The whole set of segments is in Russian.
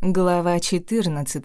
Глава 14.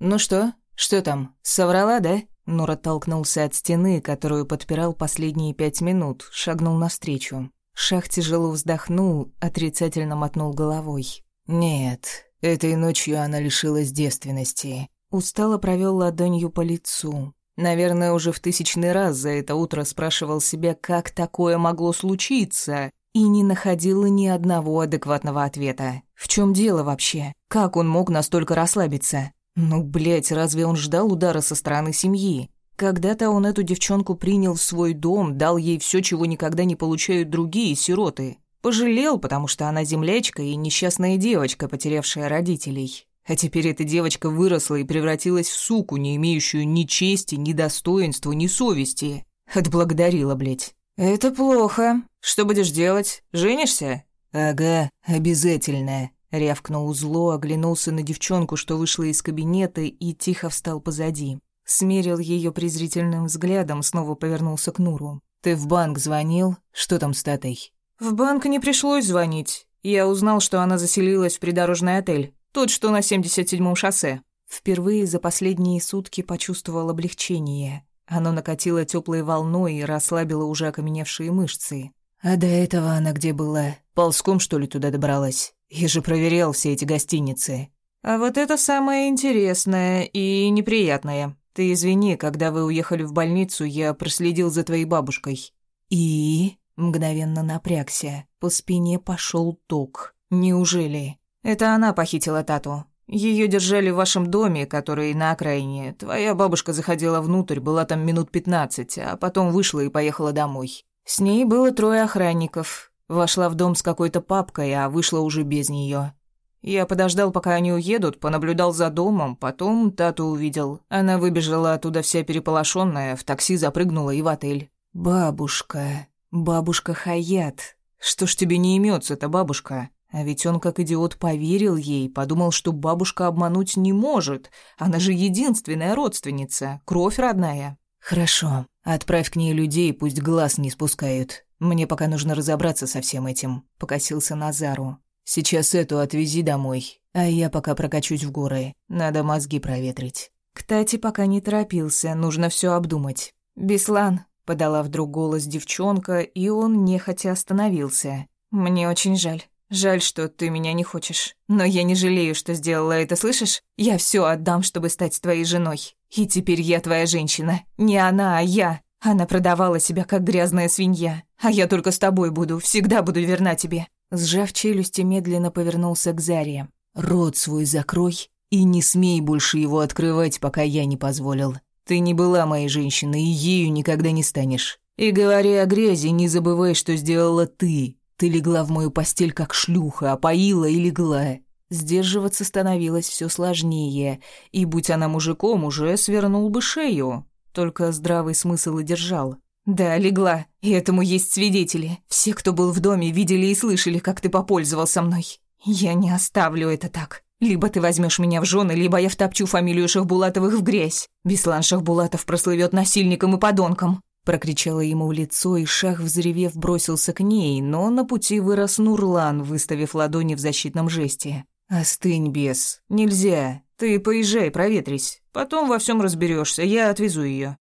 Ну что? Что там? Соврала, да? Нур оттолкнулся от стены, которую подпирал последние пять минут, шагнул навстречу. Шах тяжело вздохнул, отрицательно мотнул головой. Нет, этой ночью она лишилась девственности. Устало провел ладонью по лицу. Наверное, уже в тысячный раз за это утро спрашивал себя, как такое могло случиться, и не находила ни одного адекватного ответа. В чем дело вообще? Как он мог настолько расслабиться? Ну, блядь, разве он ждал удара со стороны семьи? Когда-то он эту девчонку принял в свой дом, дал ей все, чего никогда не получают другие сироты. Пожалел, потому что она землячка и несчастная девочка, потерявшая родителей. А теперь эта девочка выросла и превратилась в суку, не имеющую ни чести, ни достоинства, ни совести. Отблагодарила, блядь. «Это плохо. Что будешь делать? Женишься?» «Ага, обязательно», — рявкнул зло, оглянулся на девчонку, что вышла из кабинета, и тихо встал позади. Смерил ее презрительным взглядом, снова повернулся к Нуру. «Ты в банк звонил? Что там с Татой?» «В банк не пришлось звонить. Я узнал, что она заселилась в придорожный отель. Тот, что на 77-м шоссе». Впервые за последние сутки почувствовал облегчение. Оно накатило теплой волной и расслабило уже окаменевшие мышцы. А до этого она где была? Ползком, что ли, туда добралась? Я же проверял все эти гостиницы. А вот это самое интересное и неприятное. Ты извини, когда вы уехали в больницу, я проследил за твоей бабушкой. И мгновенно напрягся. По спине пошел ток. Неужели? Это она похитила Тату. Ее держали в вашем доме, который на окраине. Твоя бабушка заходила внутрь, была там минут пятнадцать, а потом вышла и поехала домой. С ней было трое охранников. Вошла в дом с какой-то папкой, а вышла уже без нее. Я подождал, пока они уедут, понаблюдал за домом, потом Тату увидел. Она выбежала оттуда вся переполошенная, в такси запрыгнула и в отель. «Бабушка, бабушка Хаят, что ж тебе не имется-то, бабушка?» А ведь он, как идиот, поверил ей, подумал, что бабушка обмануть не может. Она же единственная родственница, кровь родная. «Хорошо, отправь к ней людей, пусть глаз не спускают. Мне пока нужно разобраться со всем этим», — покосился Назару. «Сейчас эту отвези домой, а я пока прокачусь в горы. Надо мозги проветрить». Кстати, пока не торопился, нужно все обдумать. «Беслан», — подала вдруг голос девчонка, и он нехотя остановился. «Мне очень жаль. Жаль, что ты меня не хочешь. Но я не жалею, что сделала это, слышишь? Я все отдам, чтобы стать твоей женой. И теперь я твоя женщина. Не она, а я. Она продавала себя как грязная свинья. А я только с тобой буду, всегда буду верна тебе». Сжав челюсти, медленно повернулся к Заре. «Рот свой закрой и не смей больше его открывать, пока я не позволил. Ты не была моей женщиной и ею никогда не станешь. И говоря о грязи, не забывай, что сделала ты. Ты легла в мою постель как шлюха, опоила и легла. Сдерживаться становилось все сложнее, и, будь она мужиком, уже свернул бы шею. Только здравый смысл и держал. «Да, легла, и этому есть свидетели. Все, кто был в доме, видели и слышали, как ты попользовался мной. Я не оставлю это так. Либо ты возьмешь меня в жены, либо я втопчу фамилию Шахбулатовых в грязь. Беслан Шахбулатов прослывет насильником и подонком. Прокричала ему в лицо, и шах, взревев, бросился к ней, но на пути вырос Нурлан, выставив ладони в защитном жесте. «Остынь, бес. Нельзя. Ты поезжай, проветрись. Потом во всем разберешься. Я отвезу ее.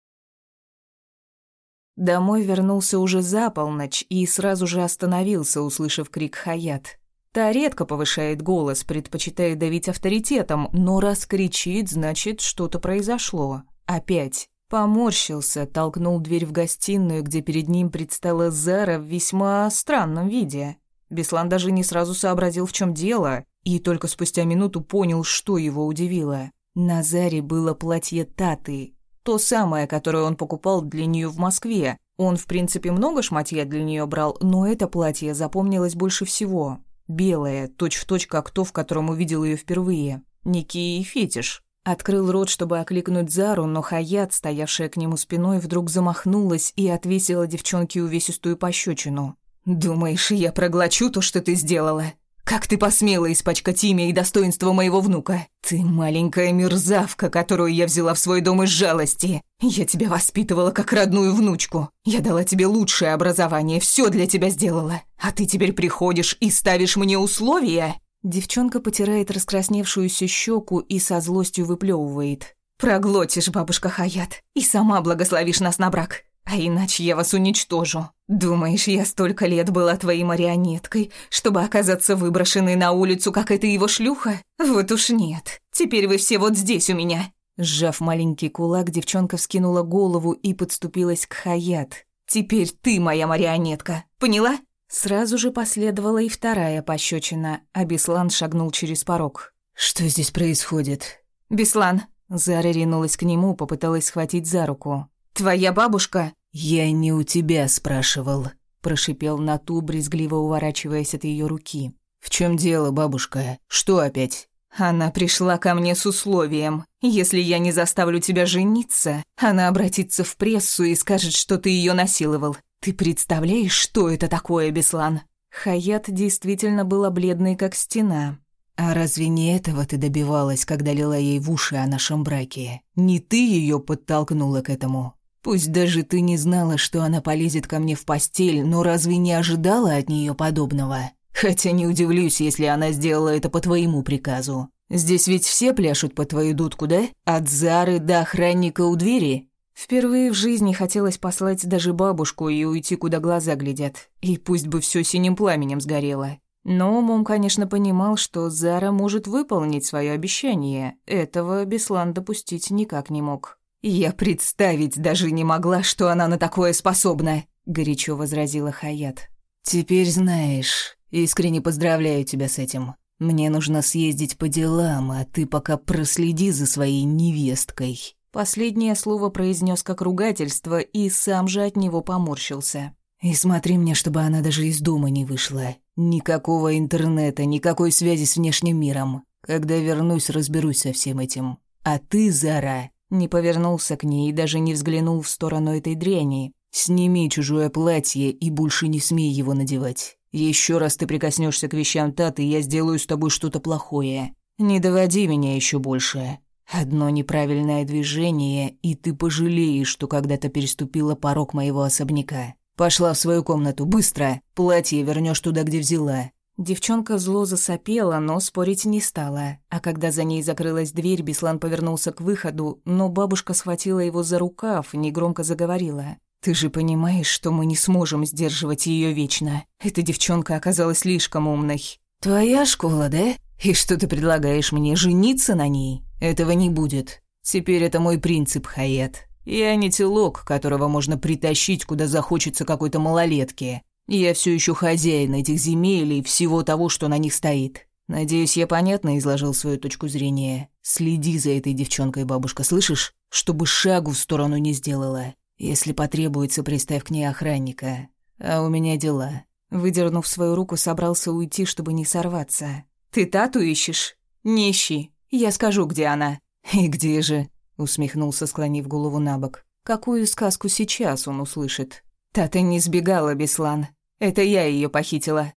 Домой вернулся уже за полночь и сразу же остановился, услышав крик Хаят. Та редко повышает голос, предпочитает давить авторитетом, но раз кричит, значит, что-то произошло. Опять. Поморщился, толкнул дверь в гостиную, где перед ним предстала Зара в весьма странном виде. Беслан даже не сразу сообразил, в чем дело, и только спустя минуту понял, что его удивило. На Заре было платье Таты, то самое, которое он покупал для нее в Москве. Он, в принципе, много шматья для нее брал, но это платье запомнилось больше всего. Белое, точь-в-точь, точь, как то, в котором увидел ее впервые. Некий фетиш. Открыл рот, чтобы окликнуть Зару, но Хаят, стоявшая к нему спиной, вдруг замахнулась и отвесила девчонке увесистую пощечину. «Думаешь, я проглочу то, что ты сделала? Как ты посмела испачкать имя и достоинство моего внука? Ты маленькая мерзавка, которую я взяла в свой дом из жалости. Я тебя воспитывала как родную внучку. Я дала тебе лучшее образование, все для тебя сделала. А ты теперь приходишь и ставишь мне условия? Девчонка потирает раскрасневшуюся щеку и со злостью выплевывает. «Проглотишь, бабушка Хаят, и сама благословишь нас на брак. А иначе я вас уничтожу. Думаешь, я столько лет была твоей марионеткой, чтобы оказаться выброшенной на улицу, как эта его шлюха? Вот уж нет. Теперь вы все вот здесь у меня». Сжав маленький кулак, девчонка вскинула голову и подступилась к Хаят. «Теперь ты моя марионетка, поняла?» Сразу же последовала и вторая пощечина, а Беслан шагнул через порог. «Что здесь происходит?» «Беслан!» Зара ринулась к нему, попыталась схватить за руку. «Твоя бабушка?» «Я не у тебя спрашивал», – прошипел Нату, брезгливо уворачиваясь от ее руки. «В чем дело, бабушка? Что опять?» «Она пришла ко мне с условием. Если я не заставлю тебя жениться, она обратится в прессу и скажет, что ты ее насиловал. Ты представляешь, что это такое, Беслан?» Хаят действительно была бледной, как стена. «А разве не этого ты добивалась, когда лила ей в уши о нашем браке? Не ты ее подтолкнула к этому?» Пусть даже ты не знала, что она полезет ко мне в постель, но разве не ожидала от нее подобного? Хотя не удивлюсь, если она сделала это по твоему приказу. Здесь ведь все пляшут по твою дудку, да? От Зары до охранника у двери. Впервые в жизни хотелось послать даже бабушку и уйти, куда глаза глядят. И пусть бы все синим пламенем сгорело. Но умом, конечно, понимал, что Зара может выполнить свое обещание. Этого Беслан допустить никак не мог. «Я представить даже не могла, что она на такое способна», — горячо возразила Хаят. «Теперь знаешь, искренне поздравляю тебя с этим. Мне нужно съездить по делам, а ты пока проследи за своей невесткой». Последнее слово произнес как ругательство и сам же от него поморщился. «И смотри мне, чтобы она даже из дома не вышла. Никакого интернета, никакой связи с внешним миром. Когда вернусь, разберусь со всем этим. А ты, Зара, не повернулся к ней и даже не взглянул в сторону этой дряни. «Сними чужое платье и больше не смей его надевать. Еще раз ты прикоснешься к вещам Таты, я сделаю с тобой что-то плохое. Не доводи меня еще больше. Одно неправильное движение, и ты пожалеешь, что когда-то переступила порог моего особняка. Пошла в свою комнату, быстро. Платье вернешь туда, где взяла. Девчонка зло засопела, но спорить не стала. А когда за ней закрылась дверь, Беслан повернулся к выходу, но бабушка схватила его за рукав негромко заговорила. «Ты же понимаешь, что мы не сможем сдерживать ее вечно. Эта девчонка оказалась слишком умной». «Твоя школа, да? И что ты предлагаешь мне, жениться на ней? Этого не будет. Теперь это мой принцип, Хаят. Я не телок, которого можно притащить, куда захочется какой-то малолетке. Я все еще хозяин этих земель и всего того, что на них стоит. Надеюсь, я понятно изложил свою точку зрения. Следи за этой девчонкой, бабушка, слышишь? Чтобы шагу в сторону не сделала. Если потребуется, приставь к ней охранника. А у меня дела». Выдернув свою руку, собрался уйти, чтобы не сорваться. «Ты тату ищешь? Не ищи. Я скажу, где она». «И где же?» — усмехнулся, склонив голову на бок. «Какую сказку сейчас он услышит?» «Тата не сбегала, Беслан. Это я ее похитила.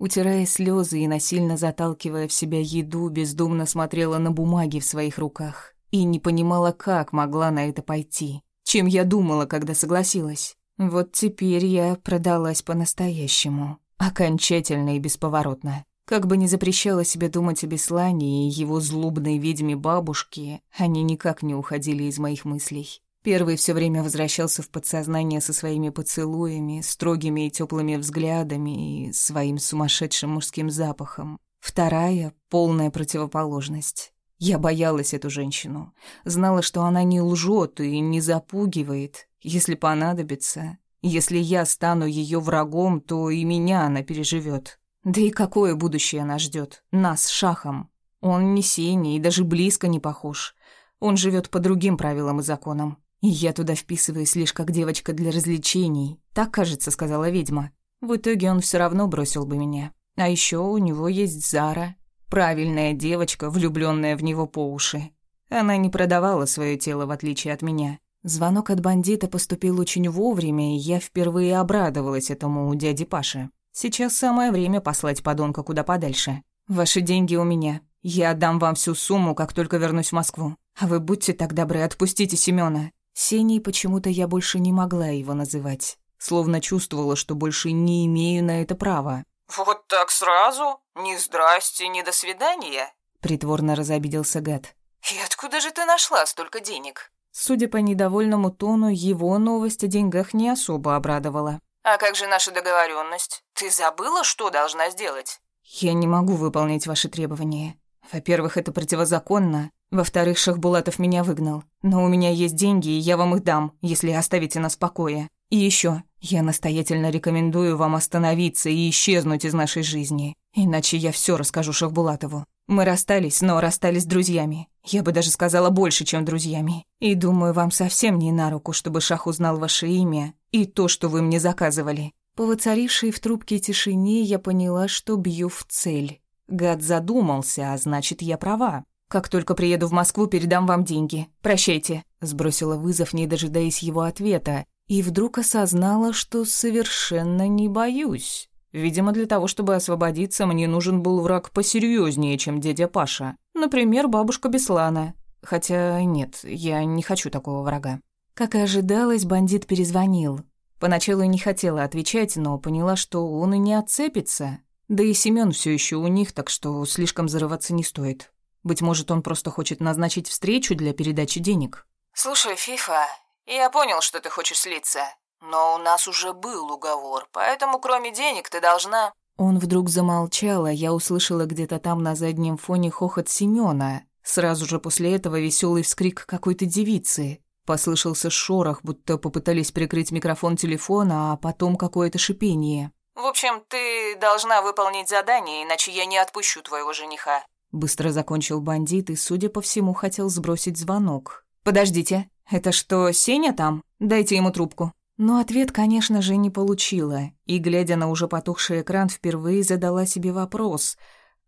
Утирая слезы и насильно заталкивая в себя еду, бездумно смотрела на бумаги в своих руках и не понимала, как могла на это пойти. Чем я думала, когда согласилась. Вот теперь я продалась по-настоящему. Окончательно и бесповоротно. Как бы ни запрещала себе думать о Беслане и его злобной ведьме бабушке, они никак не уходили из моих мыслей. Первый все время возвращался в подсознание со своими поцелуями, строгими и теплыми взглядами и своим сумасшедшим мужским запахом. Вторая — полная противоположность. Я боялась эту женщину. Знала, что она не лжет и не запугивает, если понадобится. Если я стану ее врагом, то и меня она переживет. Да и какое будущее она ждет? Нас, шахом. Он не синий и даже близко не похож. Он живет по другим правилам и законам. И я туда вписываюсь лишь как девочка для развлечений. Так, кажется, сказала ведьма. В итоге он все равно бросил бы меня. А еще у него есть Зара. Правильная девочка, влюбленная в него по уши. Она не продавала свое тело, в отличие от меня. Звонок от бандита поступил очень вовремя, и я впервые обрадовалась этому у дяди Паши. Сейчас самое время послать подонка куда подальше. Ваши деньги у меня. Я отдам вам всю сумму, как только вернусь в Москву. А вы будьте так добры, отпустите Семёна. Сеней почему-то я больше не могла его называть. Словно чувствовала, что больше не имею на это права. «Вот так сразу? Ни здрасте, ни до свидания?» Притворно разобиделся гад. «И откуда же ты нашла столько денег?» Судя по недовольному тону, его новость о деньгах не особо обрадовала. «А как же наша договоренность? Ты забыла, что должна сделать?» «Я не могу выполнить ваши требования. Во-первых, это противозаконно. Во-вторых, Шахбулатов меня выгнал. Но у меня есть деньги, и я вам их дам, если оставите нас в покое. И еще, я настоятельно рекомендую вам остановиться и исчезнуть из нашей жизни. Иначе я все расскажу Шахбулатову. Мы расстались, но расстались друзьями. Я бы даже сказала больше, чем друзьями. И думаю, вам совсем не на руку, чтобы Шах узнал ваше имя и то, что вы мне заказывали. По воцарившей в трубке тишине я поняла, что бью в цель. Гад задумался, а значит, я права. Как только приеду в Москву, передам вам деньги. Прощайте. Сбросила вызов, не дожидаясь его ответа, и вдруг осознала, что совершенно не боюсь. Видимо, для того, чтобы освободиться, мне нужен был враг посерьезнее, чем дядя Паша. Например, бабушка Беслана. Хотя нет, я не хочу такого врага. Как и ожидалось, бандит перезвонил. Поначалу не хотела отвечать, но поняла, что он и не отцепится. Да и Семён все еще у них, так что слишком зарываться не стоит. Быть может, он просто хочет назначить встречу для передачи денег. «Слушай, Фифа, я понял, что ты хочешь слиться. Но у нас уже был уговор, поэтому кроме денег ты должна...» Он вдруг замолчал, а я услышала где-то там на заднем фоне хохот Семёна. Сразу же после этого веселый вскрик какой-то девицы. Послышался шорох, будто попытались прикрыть микрофон телефона, а потом какое-то шипение. «В общем, ты должна выполнить задание, иначе я не отпущу твоего жениха». Быстро закончил бандит и, судя по всему, хотел сбросить звонок. «Подождите, это что, Сеня там? Дайте ему трубку». Но ответ, конечно же, не получила, и, глядя на уже потухший экран, впервые задала себе вопрос.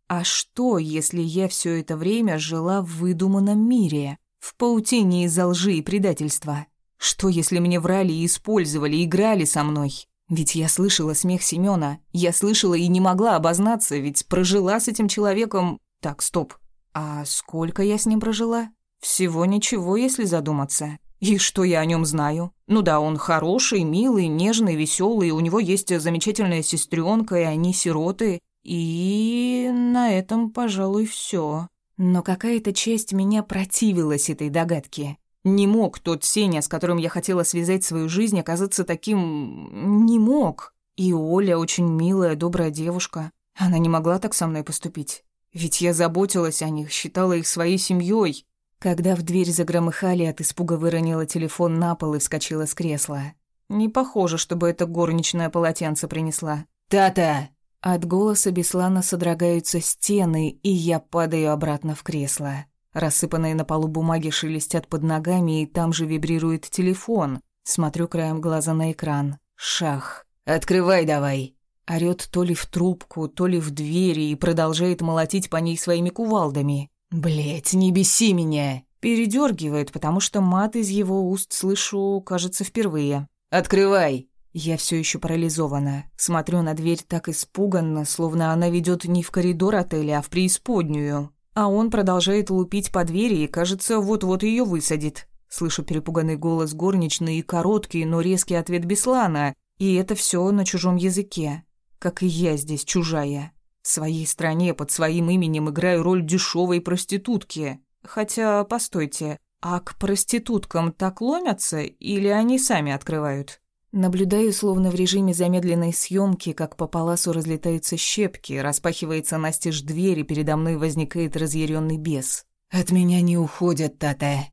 А что, если я все это время жила в выдуманном мире, в паутине из-за лжи и предательства? Что, если мне врали и использовали, играли со мной? Ведь я слышала смех Семёна, я слышала и не могла обознаться, ведь прожила с этим человеком... Так, стоп. А сколько я с ним прожила? Всего ничего, если задуматься. И что я о нем знаю? Ну да, он хороший, милый, нежный, веселый, у него есть замечательная сестренка, и они сироты. И на этом, пожалуй, все. Но какая-то часть меня противилась этой догадке. Не мог тот Сеня, с которым я хотела связать свою жизнь, оказаться таким... Не мог. И Оля очень милая, добрая девушка. Она не могла так со мной поступить. Ведь я заботилась о них, считала их своей семьей. Когда в дверь загромыхали, от испуга выронила телефон на пол и вскочила с кресла. Не похоже, чтобы это горничное полотенце принесла. «Тата!» От голоса Беслана содрогаются стены, и я падаю обратно в кресло. Рассыпанные на полу бумаги шелестят под ногами, и там же вибрирует телефон. Смотрю краем глаза на экран. Шах. «Открывай давай!» Орёт то ли в трубку, то ли в двери и продолжает молотить по ней своими кувалдами. Блять, не беси меня!» Передергивает, потому что мат из его уст слышу, кажется, впервые. «Открывай!» Я все еще парализована. Смотрю на дверь так испуганно, словно она ведет не в коридор отеля, а в преисподнюю. А он продолжает лупить по двери и, кажется, вот-вот ее высадит. Слышу перепуганный голос горничной и короткий, но резкий ответ Беслана. И это все на чужом языке. Как и я здесь чужая. В своей стране под своим именем играю роль дешевой проститутки. Хотя, постойте, а к проституткам так ломятся или они сами открывают? Наблюдаю, словно в режиме замедленной съемки, как по паласу разлетаются щепки, распахивается настежь дверь, и передо мной возникает разъяренный бес. «От меня не уходят, Тата!»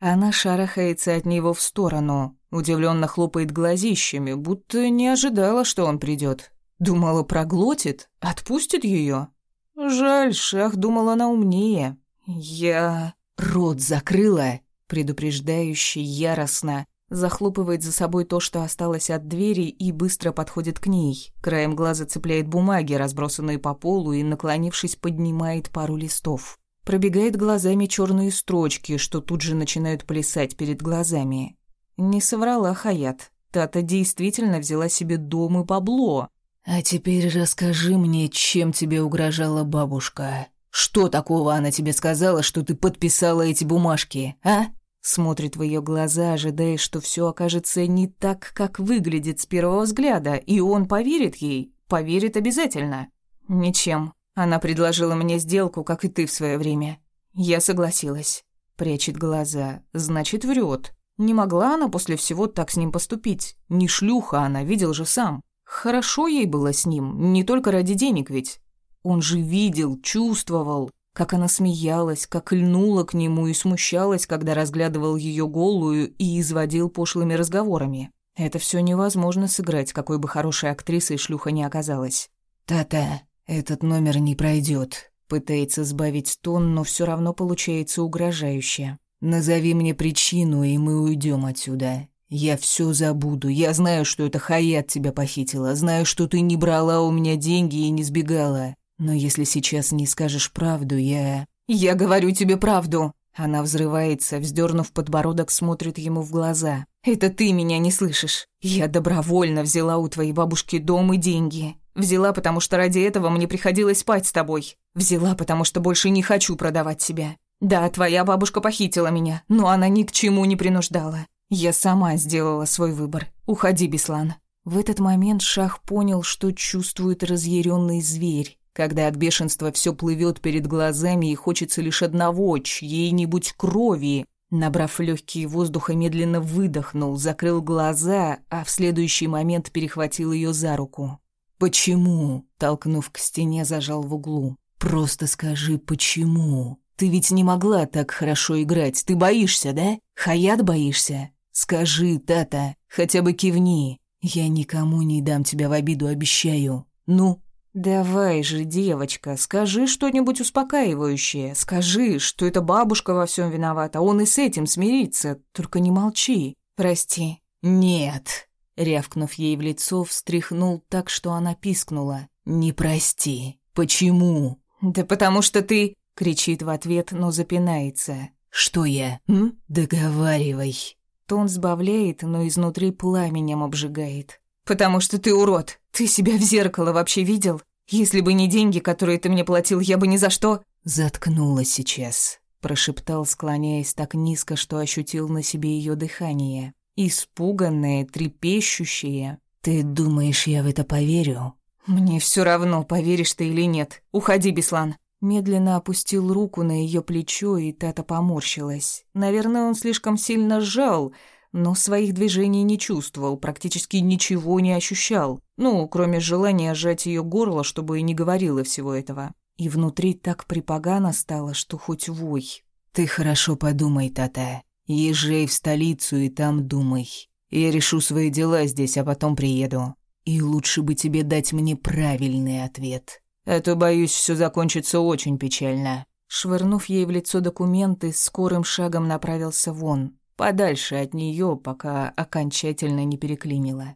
Она шарахается от него в сторону, удивленно хлопает глазищами, будто не ожидала, что он придет. Думала, проглотит, отпустит ее. Жаль, Шах думала она умнее. Я рот закрыла, предупреждающе, яростно, захлопывает за собой то, что осталось от двери, и быстро подходит к ней. Краем глаза цепляет бумаги, разбросанные по полу, и, наклонившись, поднимает пару листов. Пробегает глазами черные строчки, что тут же начинают плясать перед глазами. Не соврала Хаят. Тата действительно взяла себе дом и бабло. «А теперь расскажи мне, чем тебе угрожала бабушка. Что такого она тебе сказала, что ты подписала эти бумажки, а?» Смотрит в ее глаза, ожидая, что все окажется не так, как выглядит с первого взгляда, и он поверит ей, поверит обязательно. Ничем. Она предложила мне сделку, как и ты в свое время. Я согласилась. Прячет глаза, значит, врет. Не могла она после всего так с ним поступить. Не шлюха она, видел же сам. Хорошо ей было с ним, не только ради денег ведь. Он же видел, чувствовал, как она смеялась, как льнула к нему и смущалась, когда разглядывал ее голую и изводил пошлыми разговорами. Это все невозможно сыграть, какой бы хорошей актрисой шлюха не оказалась. «Та-та, этот номер не пройдет. Пытается сбавить тон, но все равно получается угрожающе. «Назови мне причину, и мы уйдем отсюда. Я все забуду. Я знаю, что это Хаят тебя похитила. Знаю, что ты не брала у меня деньги и не сбегала. Но если сейчас не скажешь правду, я...» «Я говорю тебе правду!» Она взрывается, вздернув подбородок, смотрит ему в глаза. «Это ты меня не слышишь. Я добровольно взяла у твоей бабушки дом и деньги. Взяла, потому что ради этого мне приходилось спать с тобой. Взяла, потому что больше не хочу продавать себя. Да, твоя бабушка похитила меня, но она ни к чему не принуждала. Я сама сделала свой выбор. Уходи, Беслан». В этот момент Шах понял, что чувствует разъяренный зверь когда от бешенства все плывет перед глазами и хочется лишь одного, чьей-нибудь крови. Набрав легкие воздуха, медленно выдохнул, закрыл глаза, а в следующий момент перехватил ее за руку. «Почему?» — толкнув к стене, зажал в углу. «Просто скажи, почему? Ты ведь не могла так хорошо играть. Ты боишься, да? Хаят боишься? Скажи, Тата, хотя бы кивни. Я никому не дам тебя в обиду, обещаю. Ну?» «Давай же, девочка, скажи что-нибудь успокаивающее. Скажи, что это бабушка во всем виновата, он и с этим смирится. Только не молчи. Прости». «Нет», — рявкнув ей в лицо, встряхнул так, что она пискнула. «Не прости. Почему?» «Да потому что ты...» — кричит в ответ, но запинается. «Что я? М? Договаривай». Тон сбавляет, но изнутри пламенем обжигает. «Потому что ты урод. Ты себя в зеркало вообще видел? Если бы не деньги, которые ты мне платил, я бы ни за что...» «Заткнулась сейчас», — прошептал, склоняясь так низко, что ощутил на себе ее дыхание. Испуганное, трепещущее. «Ты думаешь, я в это поверю?» «Мне все равно, поверишь ты или нет. Уходи, Беслан». Медленно опустил руку на ее плечо, и Тата поморщилась. Наверное, он слишком сильно сжал, но своих движений не чувствовал, практически ничего не ощущал. Ну, кроме желания сжать ее горло, чтобы и не говорила всего этого. И внутри так припогано стало, что хоть вой. «Ты хорошо подумай, Тата. Езжай в столицу и там думай. Я решу свои дела здесь, а потом приеду. И лучше бы тебе дать мне правильный ответ. А то, боюсь, все закончится очень печально». Швырнув ей в лицо документы, скорым шагом направился вон, подальше от нее, пока окончательно не переклинило.